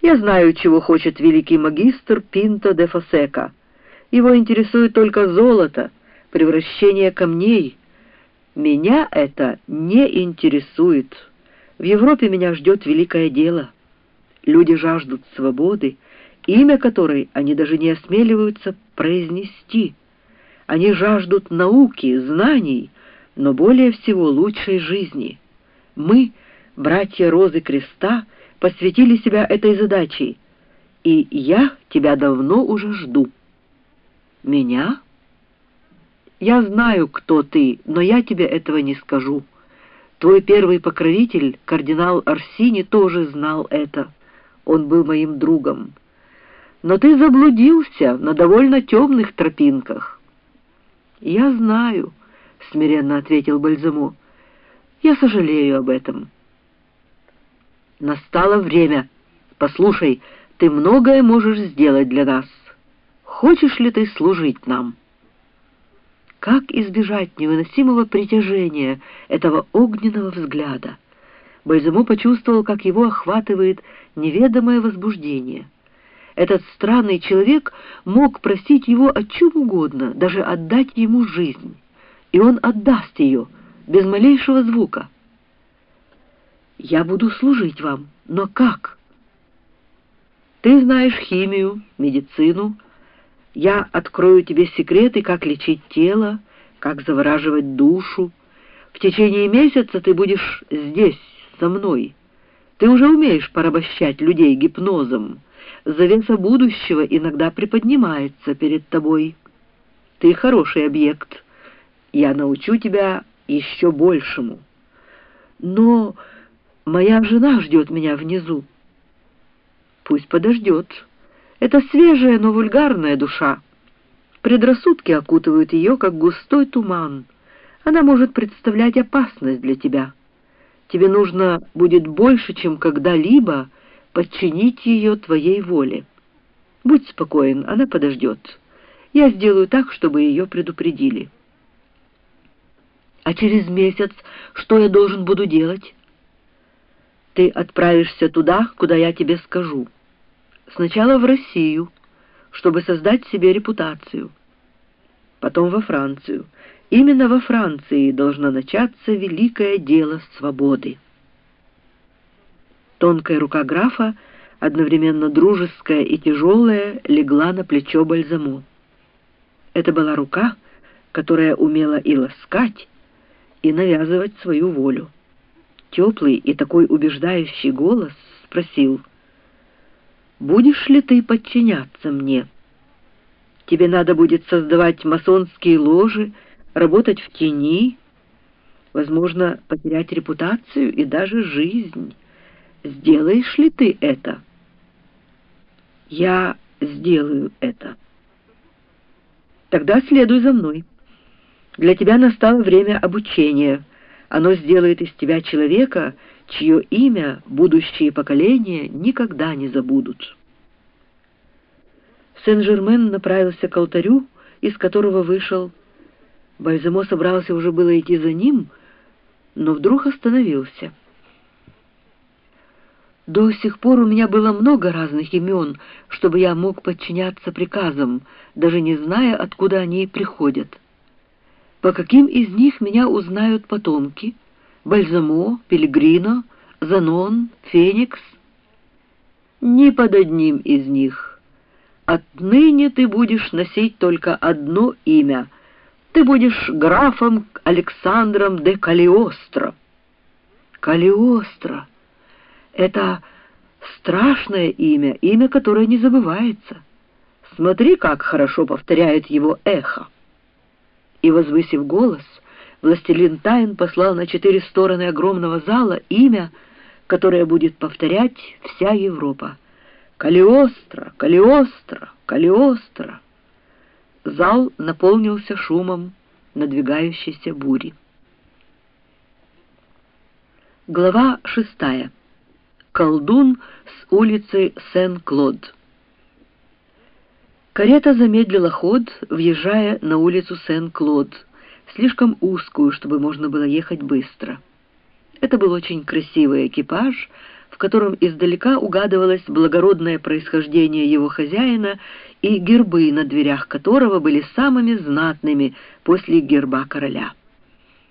Я знаю, чего хочет великий магистр Пинто де Фосека. Его интересует только золото, превращение камней. Меня это не интересует. В Европе меня ждет великое дело. Люди жаждут свободы, имя которой они даже не осмеливаются произнести. Они жаждут науки, знаний, но более всего лучшей жизни. Мы, братья Розы Креста, посвятили себя этой задаче, и я тебя давно уже жду. Меня? Я знаю, кто ты, но я тебе этого не скажу. Твой первый покровитель, кардинал Арсини, тоже знал это. Он был моим другом. Но ты заблудился на довольно темных тропинках. Я знаю, — смиренно ответил Бальзамо. Я сожалею об этом. Настало время. Послушай, ты многое можешь сделать для нас. Хочешь ли ты служить нам? Как избежать невыносимого притяжения этого огненного взгляда? Бальзамо почувствовал, как его охватывает неведомое возбуждение. Этот странный человек мог просить его о чем угодно, даже отдать ему жизнь. И он отдаст ее, без малейшего звука. Я буду служить вам, но как? Ты знаешь химию, медицину. Я открою тебе секреты, как лечить тело, как завораживать душу. В течение месяца ты будешь здесь, со мной. Ты уже умеешь порабощать людей гипнозом. Завеса будущего иногда приподнимается перед тобой. Ты хороший объект. Я научу тебя еще большему. Но... Моя жена ждет меня внизу. Пусть подождет. Это свежая, но вульгарная душа. Предрассудки окутывают ее, как густой туман. Она может представлять опасность для тебя. Тебе нужно будет больше, чем когда-либо, подчинить ее твоей воле. Будь спокоен, она подождет. Я сделаю так, чтобы ее предупредили. А через месяц что я должен буду делать? Ты отправишься туда, куда я тебе скажу. Сначала в Россию, чтобы создать себе репутацию. Потом во Францию. Именно во Франции должно начаться великое дело свободы. Тонкая рука графа, одновременно дружеская и тяжелая, легла на плечо Бальзамо. Это была рука, которая умела и ласкать, и навязывать свою волю. Теплый и такой убеждающий голос спросил, «Будешь ли ты подчиняться мне? Тебе надо будет создавать масонские ложи, работать в тени, возможно, потерять репутацию и даже жизнь. Сделаешь ли ты это?» «Я сделаю это». «Тогда следуй за мной. Для тебя настало время обучения». Оно сделает из тебя человека, чье имя будущие поколения никогда не забудут. Сен-Жермен направился к алтарю, из которого вышел. Бальзамо собрался уже было идти за ним, но вдруг остановился. До сих пор у меня было много разных имен, чтобы я мог подчиняться приказам, даже не зная, откуда они приходят. По каким из них меня узнают потомки? Бальзамо, Пелегрино, Занон, Феникс? Ни под одним из них. Отныне ты будешь носить только одно имя. Ты будешь графом Александром де Калиостро. Калиостро — это страшное имя, имя, которое не забывается. Смотри, как хорошо повторяет его эхо и, возвысив голос, властелин Тайн послал на четыре стороны огромного зала имя, которое будет повторять вся Европа. «Калиостро! Калиостро! Калиостро!» Зал наполнился шумом надвигающейся бури. Глава шестая. Колдун с улицы Сен-Клод. Карета замедлила ход, въезжая на улицу Сен-Клод, слишком узкую, чтобы можно было ехать быстро. Это был очень красивый экипаж в котором издалека угадывалось благородное происхождение его хозяина и гербы на дверях которого были самыми знатными после герба короля.